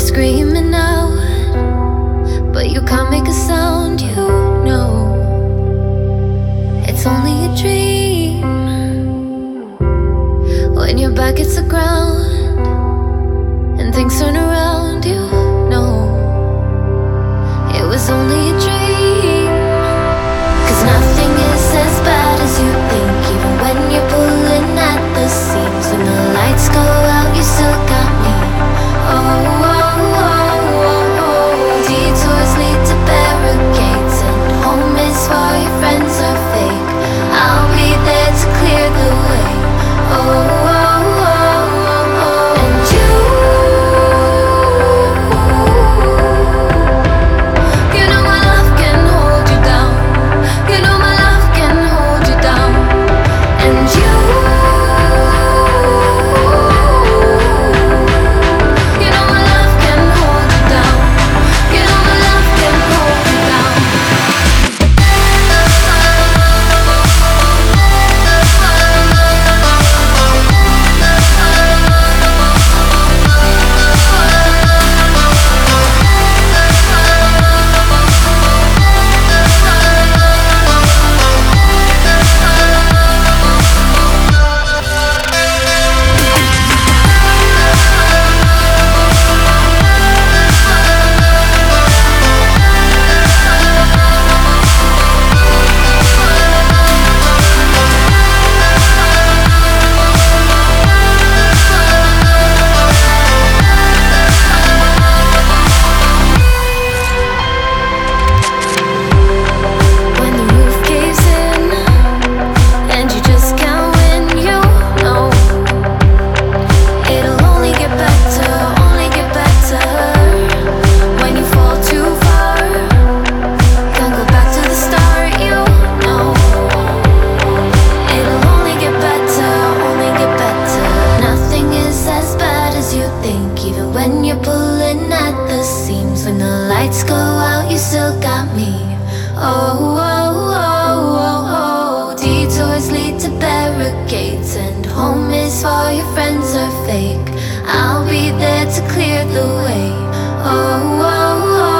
screaming out, but you can't make a sound, you know. It's only a dream. When your back hits the ground and things turn around, you. Lights go out, you still got me. Oh, oh, oh, oh, oh. Detours lead to barricades, and home is for your friends are fake. I'll be there to clear the way. Oh, oh, oh.